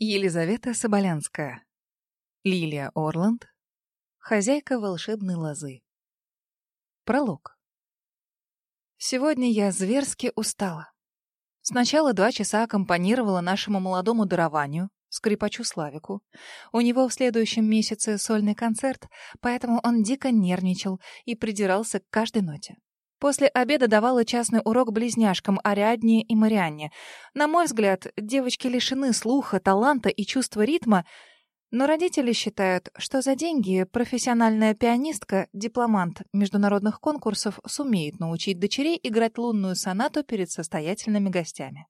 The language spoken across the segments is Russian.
Елизавета Соболянская. Лилия Орланд. Хозяйка волшебной лозы. Пролог. Сегодня я зверски устала. Сначала два часа аккомпанировала нашему молодому дарованию, скрипачу Славику. У него в следующем месяце сольный концерт, поэтому он дико нервничал и придирался к каждой ноте. После обеда давала частный урок близняшкам Ариадне и Марианне. На мой взгляд, девочки лишены слуха, таланта и чувства ритма, но родители считают, что за деньги профессиональная пианистка, дипломант международных конкурсов сумеет научить дочерей играть лунную сонату перед состоятельными гостями.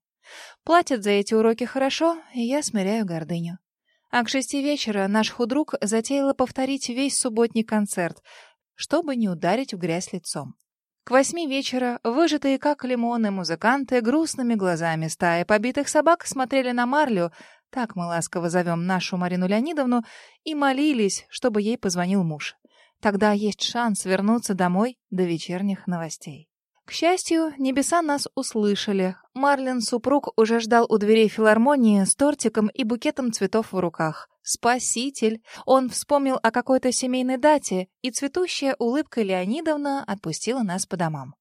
Платят за эти уроки хорошо, и я смиряю гордыню. А к шести вечера наш худрук затеяла повторить весь субботний концерт, чтобы не ударить в грязь лицом. К восьми вечера выжатые как лимоны музыканты грустными глазами стаи побитых собак смотрели на Марлю, так мы ласково зовем нашу Марину Леонидовну, и молились, чтобы ей позвонил муж. Тогда есть шанс вернуться домой до вечерних новостей. К счастью, небеса нас услышали. Марлин, супруг, уже ждал у дверей филармонии с тортиком и букетом цветов в руках. Спаситель! Он вспомнил о какой-то семейной дате, и цветущая улыбка Леонидовна отпустила нас по домам.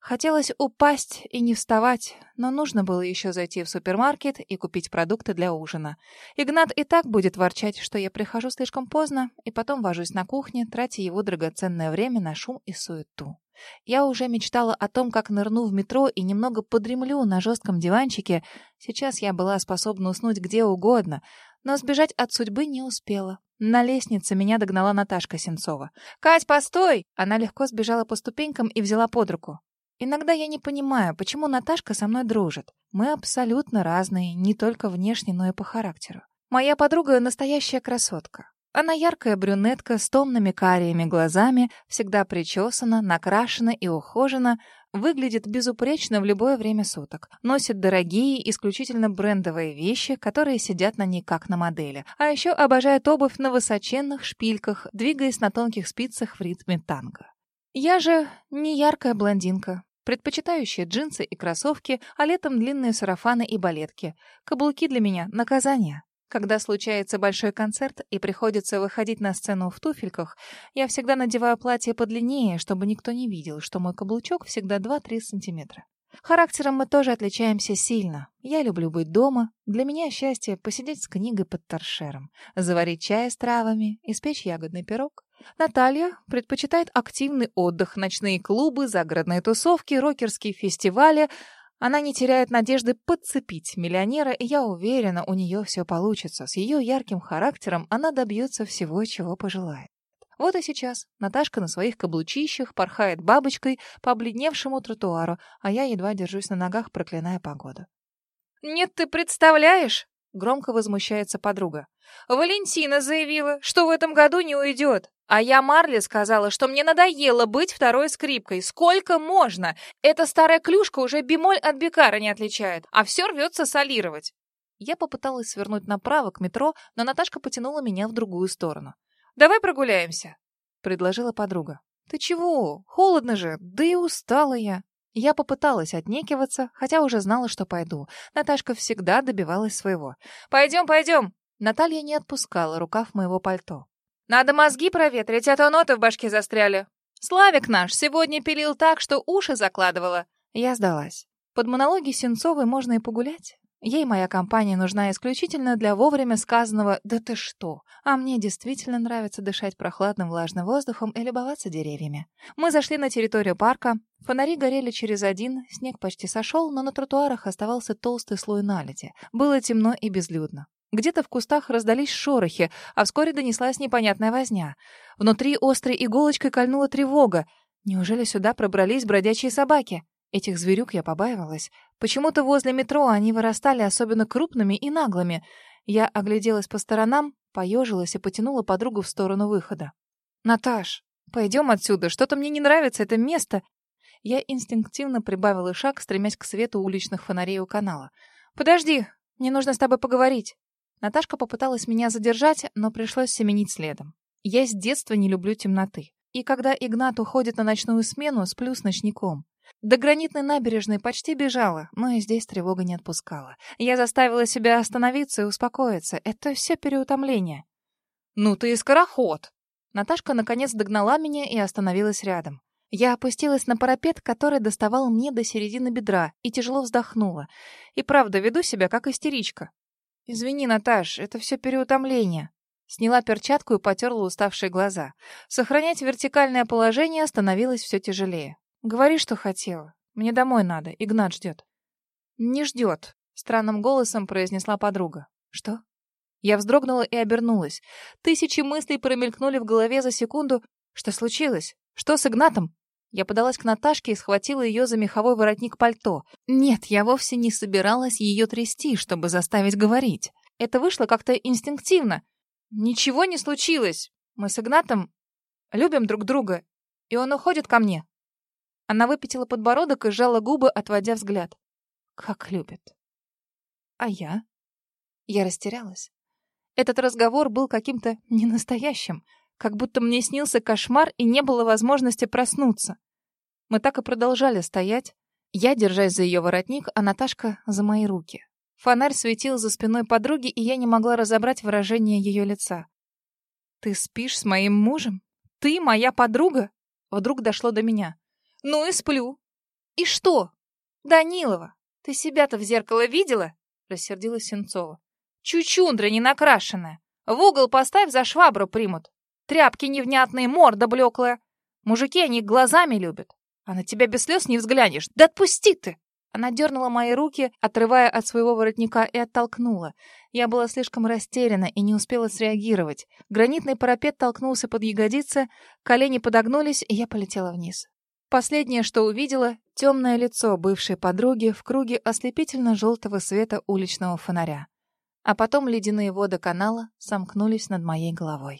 Хотелось упасть и не вставать, но нужно было еще зайти в супермаркет и купить продукты для ужина. Игнат и так будет ворчать, что я прихожу слишком поздно, и потом вожусь на кухне, тратя его драгоценное время на шум и суету. Я уже мечтала о том, как нырну в метро и немного подремлю на жестком диванчике. Сейчас я была способна уснуть где угодно, но сбежать от судьбы не успела. На лестнице меня догнала Наташка Сенцова. «Кать, постой!» Она легко сбежала по ступенькам и взяла под руку. Иногда я не понимаю, почему Наташка со мной дружит. Мы абсолютно разные, не только внешне, но и по характеру. Моя подруга — настоящая красотка. Она яркая брюнетка с томными кариями глазами, всегда причесана, накрашена и ухожена, выглядит безупречно в любое время суток. Носит дорогие, исключительно брендовые вещи, которые сидят на ней как на модели. А еще обожает обувь на высоченных шпильках, двигаясь на тонких спицах в ритме танго. Я же не яркая блондинка, предпочитающая джинсы и кроссовки, а летом длинные сарафаны и балетки. Каблуки для меня — наказание. Когда случается большой концерт и приходится выходить на сцену в туфельках, я всегда надеваю платье подлиннее, чтобы никто не видел, что мой каблучок всегда 2-3 сантиметра. Характером мы тоже отличаемся сильно. Я люблю быть дома. Для меня счастье — посидеть с книгой под торшером, заварить чай с травами, испечь ягодный пирог. Наталья предпочитает активный отдых, ночные клубы, загородные тусовки, рокерские фестивали — она не теряет надежды подцепить миллионера, и я уверена, у нее все получится. С ее ярким характером она добьется всего, чего пожелает. Вот и сейчас Наташка на своих каблучищах порхает бабочкой по обледневшему тротуару, а я едва держусь на ногах, проклиная погоду. «Нет, ты представляешь?» — громко возмущается подруга. «Валентина заявила, что в этом году не уйдет. А я Марле сказала, что мне надоело быть второй скрипкой. Сколько можно? Эта старая клюшка уже бемоль от бикара не отличает, а все рвется солировать. Я попыталась свернуть направо к метро, но Наташка потянула меня в другую сторону. «Давай прогуляемся», — предложила подруга. «Ты чего? Холодно же, да и устала я». Я попыталась отнекиваться, хотя уже знала, что пойду. Наташка всегда добивалась своего. «Пойдем, пойдем!» Наталья не отпускала рукав моего пальто. Надо мозги проветрить, а то ноты в башке застряли. Славик наш сегодня пилил так, что уши закладывало. Я сдалась. Под монологи Сенцовой можно и погулять. Ей моя компания нужна исключительно для вовремя сказанного «да ты что?», а мне действительно нравится дышать прохладным влажным воздухом и любоваться деревьями. Мы зашли на территорию парка, фонари горели через один, снег почти сошел, но на тротуарах оставался толстый слой наледи. Было темно и безлюдно. Где-то в кустах раздались шорохи, а вскоре донеслась непонятная возня. Внутри острой иголочкой кольнула тревога. Неужели сюда пробрались бродячие собаки? Этих зверюк я побаивалась. Почему-то возле метро они вырастали особенно крупными и наглыми. Я огляделась по сторонам, поежилась и потянула подругу в сторону выхода. «Наташ, пойдем отсюда, что-то мне не нравится это место». Я инстинктивно прибавила шаг, стремясь к свету уличных фонарей у канала. «Подожди, мне нужно с тобой поговорить». Наташка попыталась меня задержать, но пришлось семенить следом. Я с детства не люблю темноты. И когда Игнат уходит на ночную смену, сплю с ночником. До гранитной набережной почти бежала, но и здесь тревога не отпускала. Я заставила себя остановиться и успокоиться. Это все переутомление. «Ну ты и скороход!» Наташка наконец догнала меня и остановилась рядом. Я опустилась на парапет, который доставал мне до середины бедра, и тяжело вздохнула. И правда, веду себя как истеричка. «Извини, Наташ, это все переутомление». Сняла перчатку и потерла уставшие глаза. Сохранять вертикальное положение становилось все тяжелее. «Говори, что хотела. Мне домой надо, Игнат ждет». «Не ждет», — странным голосом произнесла подруга. «Что?» Я вздрогнула и обернулась. Тысячи мыслей промелькнули в голове за секунду. Что случилось? Что с Игнатом? Я подалась к Наташке и схватила ее за меховой воротник пальто. Нет, я вовсе не собиралась ее трясти, чтобы заставить говорить. Это вышло как-то инстинктивно. Ничего не случилось. Мы с Игнатом любим друг друга, и он уходит ко мне. Она выпятила подбородок и сжала губы, отводя взгляд. Как любит. А я? Я растерялась. Этот разговор был каким-то ненастоящим. Как будто мне снился кошмар и не было возможности проснуться. Мы так и продолжали стоять. Я, держась за ее воротник, а Наташка — за мои руки. Фонарь светил за спиной подруги, и я не могла разобрать выражение ее лица. «Ты спишь с моим мужем? Ты моя подруга?» Вдруг дошло до меня. «Ну и сплю». «И что?» «Данилова, ты себя-то в зеркало видела?» Рассердилась Сенцова. «Чучундра ненакрашенная. В угол поставь, за швабру примут. Тряпки невнятные, морда блеклая. Мужики они глазами любят. А на тебя без слез не взглянешь. Да отпусти ты!» Она дернула мои руки, отрывая от своего воротника, и оттолкнула. Я была слишком растеряна и не успела среагировать. Гранитный парапет толкнулся под ягодицы, колени подогнулись, и я полетела вниз. Последнее, что увидела — темное лицо бывшей подруги в круге ослепительно-желтого света уличного фонаря. А потом ледяные воды канала сомкнулись над моей головой.